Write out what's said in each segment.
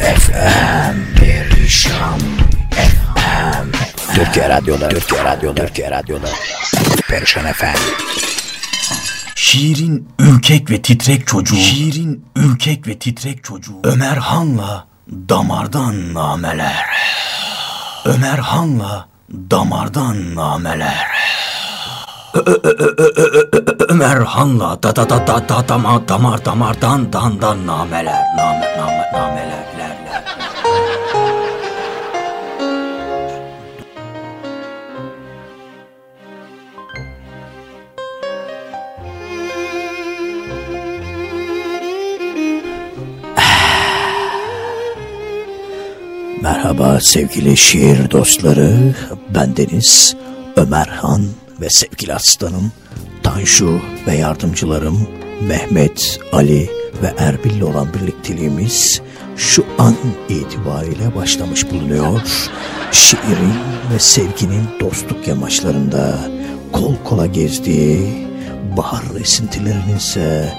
FM Perişan FM Türkiye Radyoları Türkiye Radyoları Türkiye Radyoları Perişan FM Şiirin ürkek ve titrek çocuğu. Şiirin ürkek ve titrek çocuğu. Ömer Han'la damardan nameler. Ömer Han'la damardan nameler. Ömer Han'la da da da da da damar damar damardan dandan nameler. Name name nameler. Merhaba sevgili şiir dostları. Bendeniz Ömerhan ve sevgili aslanım Tanju ve yardımcılarım Mehmet, Ali ve Erbil'le olan birlikteliğimiz şu an itibariyle başlamış bulunuyor. Şiirin ve sevginin dostluk yamaçlarında kol kola gezdiği, bahar esintilerinin ise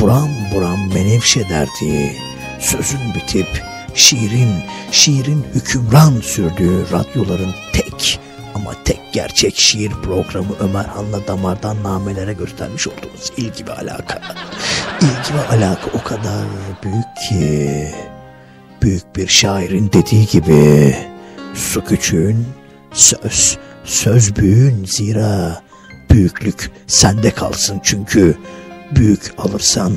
buram buram menevşe derdiği, sözün bitip şiirin, şiirin hükümran sürdüğü radyoların tek ama tek gerçek şiir programı Ömer Han'la damardan namelere göstermiş olduğumuz ilgi ve alaka. İlgi ve alaka o kadar büyük ki büyük bir şairin dediği gibi su küçüğün söz söz büyüğün zira büyüklük sende kalsın çünkü büyük alırsan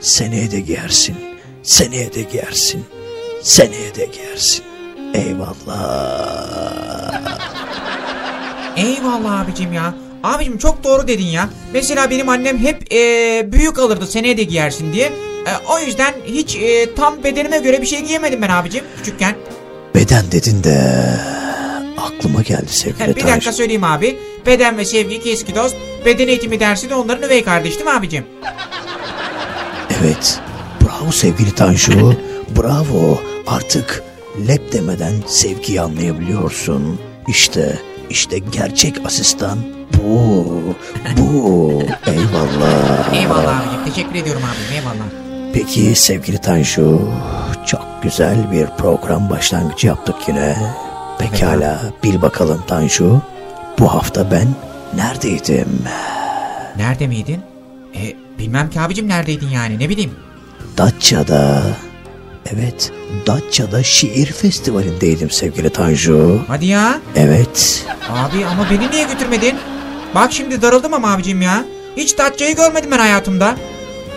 seneye de giyersin seneye de giyersin seneye de giyersin eyvallah Eyvallah abicim ya. Abicim çok doğru dedin ya. Mesela benim annem hep e, büyük alırdı seneye de giyersin diye. E, o yüzden hiç e, tam bedenime göre bir şey giyemedim ben abicim küçükken. beden dedin de aklıma geldi sevgili bir dakika söyleyeyim abi. Beden ve sevgi iki eski dost. Beden eğitimi dersi de onların üvey kardeş değil mi abicim? Evet. Bravo sevgili Tanju. Bravo. Artık lep demeden sevgiyi anlayabiliyorsun. İşte, işte gerçek asistan bu. Bu. Eyvallah. Eyvallah abicim. Teşekkür ediyorum abim. Eyvallah. Peki sevgili Tanju, çok güzel bir program başlangıcı yaptık yine. Pekala, bil bakalım Tanju, bu hafta ben neredeydim? Nerede miydin? E, bilmem ki abicim neredeydin yani ne bileyim. Datça'da. Evet, Datça'da şiir festivalindeydim sevgili Tanju. Hadi ya. Evet, Abi ama beni niye götürmedin? Bak şimdi darıldım ama abicim ya. Hiç Datça'yı görmedim ben hayatımda.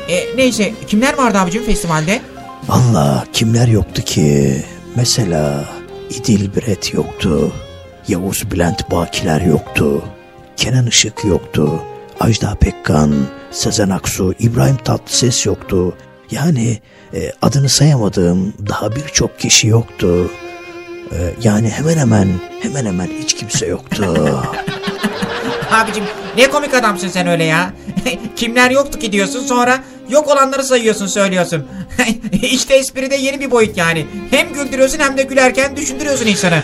E, neyse kimler vardı abicim festivalde? valla kimler yoktu ki? Mesela İdil Biret yoktu. Yavuz Bülent Bakiler yoktu. Kenan Işık yoktu. Ajda Pekkan, Sezen Aksu, İbrahim Tatlıses yoktu. Yani e, adını sayamadığım daha birçok kişi yoktu. E, yani hemen hemen hemen hemen hiç kimse yoktu. Abicim ne komik adamsın sen öyle ya. Kimler yoktu ki diyorsun sonra yok olanları sayıyorsun söylüyorsun. işte espride yeni bir boyut yani. Hem güldürüyorsun hem de gülerken düşündürüyorsun insanı.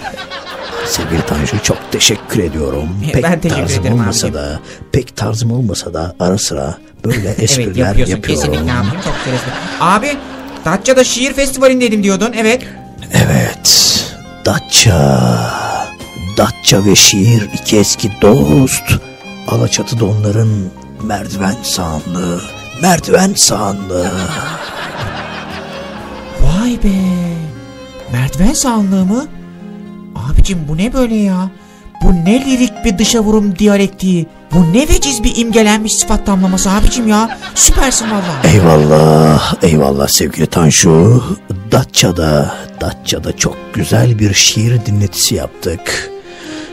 Sevgili Tanju çok teşekkür ediyorum. Pek ben teşekkür tarzım ederim olmasa abicim. da, pek tarzım olmasa da ara sıra böyle evet espriler yapıyorsun yapıyorum. kesinlikle abicim çok güzel. Abi Datça'da şiir festivalindeydim diyordun evet. Evet, Datça. Datça ve şiir iki eski dost. Alaçatı'da onların merdiven sağanlığı. Merdiven sağanlığı. Vay be. Merdiven sağlığı mı? Abicim bu ne böyle ya? Bu ne lirik bir dışa vurum diyalektiği. Bu ne veciz bir imgelenmiş sıfat tamlaması abicim ya. Süpersin valla. Eyvallah, eyvallah sevgili Tanju. Datça'da, Datça'da çok güzel bir şiir dinletisi yaptık.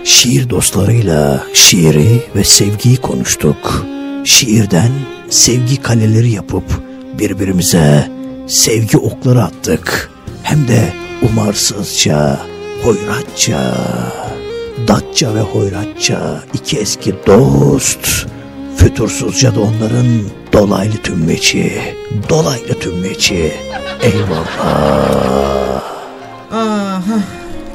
Şiir dostlarıyla şiiri ve sevgiyi konuştuk. Şiirden sevgi kaleleri yapıp birbirimize sevgi okları attık. Hem de umarsızca, hoyratça. Datça ve hoyratça iki eski dost. Fütursuzca da onların dolaylı tümleçi, dolaylı tümleçi. Eyvallah. Aha.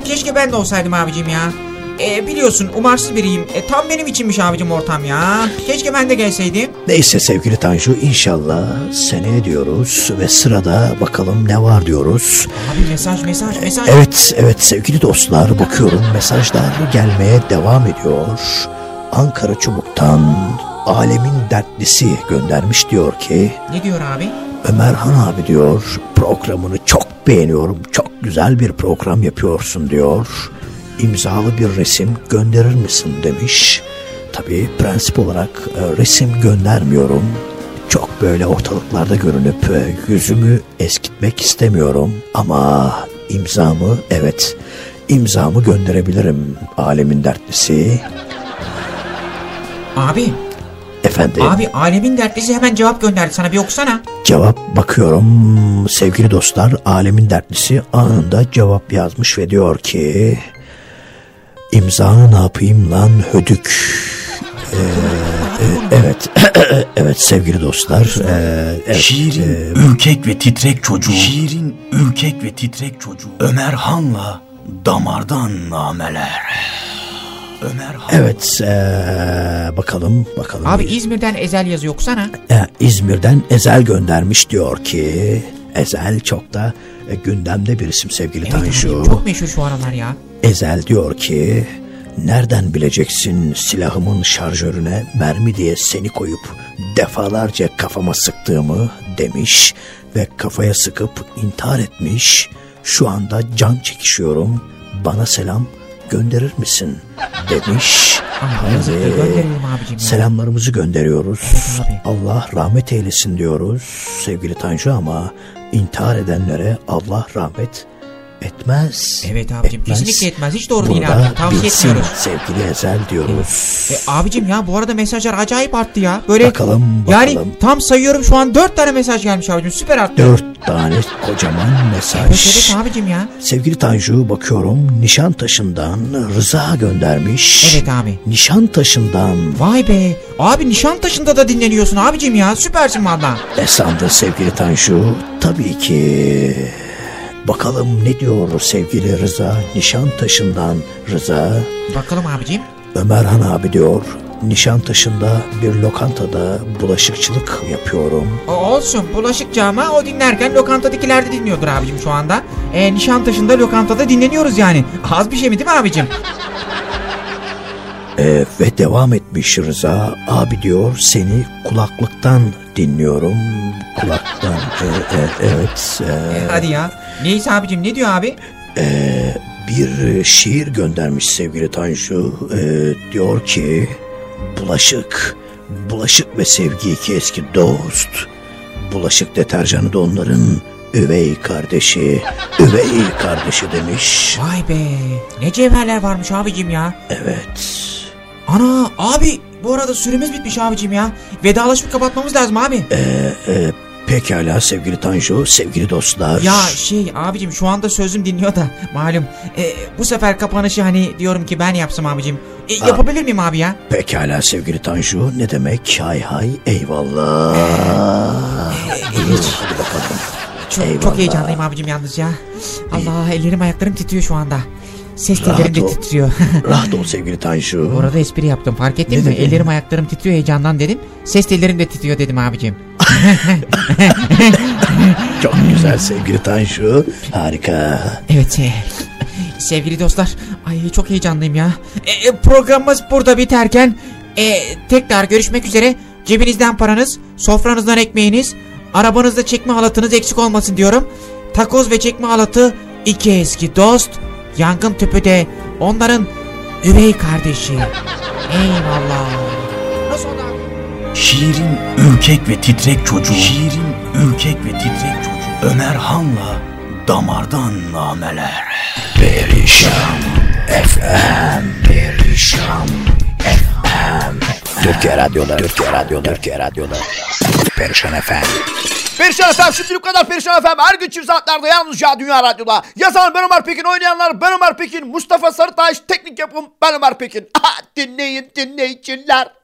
Keşke ben de olsaydım abicim ya. E, biliyorsun umarsız biriyim. E, tam benim içinmiş abicim ortam ya. Keşke ben de gelseydim. Neyse sevgili Tanju inşallah seneye diyoruz ve sırada bakalım ne var diyoruz. Abi mesaj mesaj mesaj. Evet evet sevgili dostlar bakıyorum mesajlar gelmeye devam ediyor. Ankara Çubuk'tan alemin dertlisi göndermiş diyor ki Ne diyor abi? Ömerhan abi diyor programını çok beğeniyorum. Çok güzel bir program yapıyorsun diyor. İmzalı bir resim gönderir misin demiş. Tabii prensip olarak e, resim göndermiyorum. Çok böyle ortalıklarda görünüp e, yüzümü eskitmek istemiyorum. Ama imzamı evet imzamı gönderebilirim alemin dertlisi. Abi Efendim abi alemin dertlisi hemen cevap gönderdi sana bir okusana. Cevap bakıyorum sevgili dostlar alemin dertlisi anında cevap yazmış ve diyor ki imzanı ne yapayım lan hödük. Ee, e, evet evet sevgili dostlar ee, evet, Şiirin ee, ürkek ve titrek çocuğu. Şiirin ürkek ve titrek çocuğu. Ömer Han'la damardan nameler. Ömer Han. evet ee, bakalım bakalım. Abi İzmir'den Ezel yazı okusana. Ee, İzmir'den Ezel göndermiş diyor ki Ezel çok da e, gündemde bir isim sevgili Evet Tanju. abi, çok meşhur şu aralar ya. Ezel diyor ki nereden bileceksin silahımın şarjörüne mermi diye seni koyup defalarca kafama sıktığımı demiş ve kafaya sıkıp intihar etmiş. Şu anda can çekişiyorum bana selam gönderir misin demiş. Hadi. Selamlarımızı gönderiyoruz. Evet. Allah rahmet eylesin diyoruz sevgili Tanju ama intihar edenlere Allah rahmet etmez. Evet abicim Etmez. kesinlikle etmez. Hiç doğru Bunu değil da abi. Tavsiye bilsin etmiyoruz. sevgili Ezel diyoruz. E, abicim ya bu arada mesajlar acayip arttı ya. Böyle Bakalım, Yani bakalım. tam sayıyorum şu an dört tane mesaj gelmiş abicim süper arttı. Dört tane kocaman mesaj. Evet evet abicim ya. Sevgili Tanju bakıyorum Nişantaşı'ndan Rıza göndermiş. Evet abi. Nişantaşı'ndan Vay be. Abi Nişantaşı'nda da dinleniyorsun abicim ya. Süpersin valla. ne sandın sevgili Tanju? Tabii ki bakalım ne diyor sevgili Rıza Nişantaşı'ndan Rıza. Bakalım abicim. Ömerhan abi diyor Nişantaşı'nda bir lokantada bulaşıkçılık yapıyorum. O olsun bulaşıkçı ama o dinlerken lokantadakiler de dinliyordur abicim şu anda. E, Nişantaşı'nda lokantada dinleniyoruz yani. Az bir şey mi değil mi abicim? Ee, ve devam etmiş Rıza abi diyor seni kulaklıktan dinliyorum. Kulaktan e, e, evet. e, E, hadi ya. Neyse abicim ne diyor abi? bir şiir göndermiş sevgili Tanju. Ee, diyor ki bulaşık, bulaşık ve sevgi iki eski dost. Bulaşık deterjanı da onların üvey kardeşi, üvey kardeşi demiş. Vay be. Ne cevherler varmış abicim ya. Evet. Ana abi bu arada süremiz bitmiş abicim ya. Vedalaşıp kapatmamız lazım abi. Ee, pekala sevgili Tanju, sevgili dostlar. Ya şey abicim şu anda sözüm dinliyor da malum. E, bu sefer kapanışı hani diyorum ki ben yapsam abicim. E, yapabilir miyim abi ya? Pekala sevgili Tanju, ne demek? Hay hay, eyvallah. Hadi bakalım. Çok, Eyvallah. çok heyecanlıyım abicim yalnız ya. Allah ellerim ayaklarım titriyor şu anda. Ses tellerim de titriyor. Rahat ol sevgili Tanju. Bu arada espri yaptım fark ettin Ne mi? dedin? Ellerim ayaklarım titriyor heyecandan dedim. Ses tellerim de titriyor dedim abicim. Çok güzel sevgili Tanju. Harika. Evet e, sevgili dostlar ay çok heyecanlıyım ya. E, e, programımız burada biterken e, tekrar görüşmek üzere. Cebinizden paranız, sofranızdan ekmeğiniz, arabanızda çekme halatınız eksik olmasın diyorum. Takoz ve çekme halatı iki eski dost. Yangın tüpü de onların üvey kardeşi. Eyvallah. Şiirin ürkek ve titrek çocuğu. Şiirin ürkek ve titrek çocuğu. Ömer Han'la damardan nameler. Perişan FM. Perişan FM. Türkiye Radyo'da. Türkiye Radyo'da. Türkiye Radyo'da. Perişan FM. Perişan Efem şimdi bu kadar Perişan Efem her gün çift saatlerde yalnızca Dünya Radyo'da. Yazan ben Ömer Pekin, oynayanlar ben Ömer Pekin, Mustafa Sarıtaş, teknik yapım ben Ömer Pekin. Aha, dinleyin dinleyiciler.